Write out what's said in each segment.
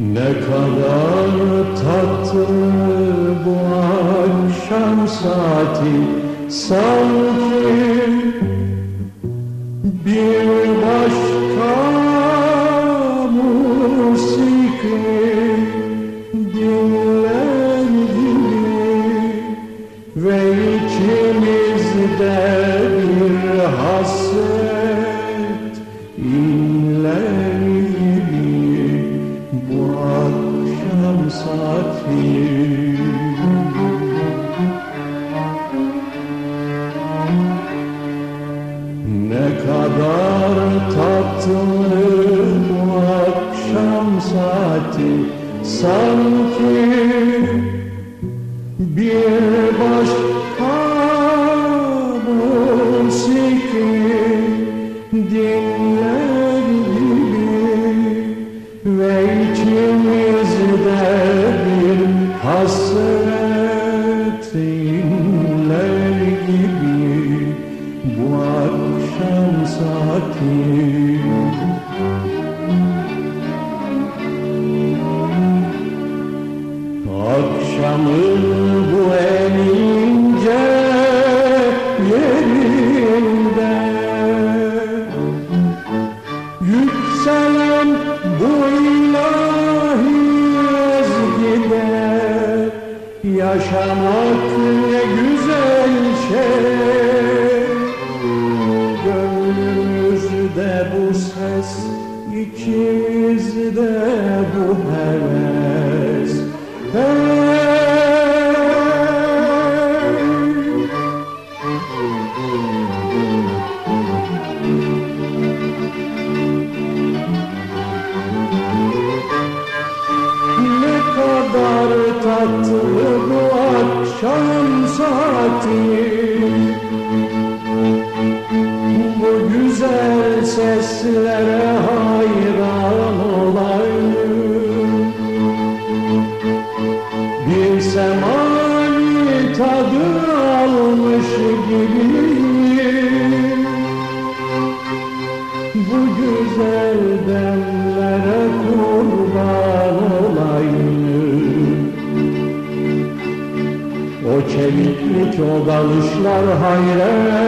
Ne kadar tatlı bu akşam saati sanki bir başka müzik dinler ve içimizde bir hasret saati. Ne kadar tatlı bu akşam saati sanki bir başka musiki dinler saati. Akşamın bu en ince yerinde Yükselen bu ilahi ezgide Yaşamak ne güzel şey bu ses ikimizde bu heves Hey! Ne kadar tatlı bu akşam saati seslere hayran olayım. Bir semani tadı almış gibiyim o dalışlar hayret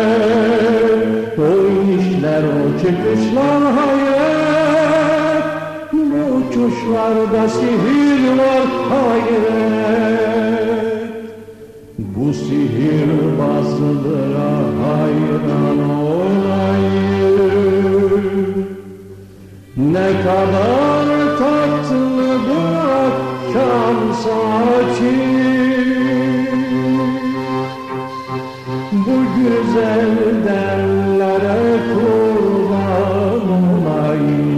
O inişler, o çıkışlar hayret. Bu uçuşlarda sihir var hayret. Bu sihirbazlığa hayran olayım. Ne kadar bu güzel derlere kurban olayım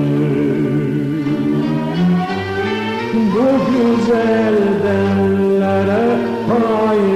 Bu güzel derlere paylaşayım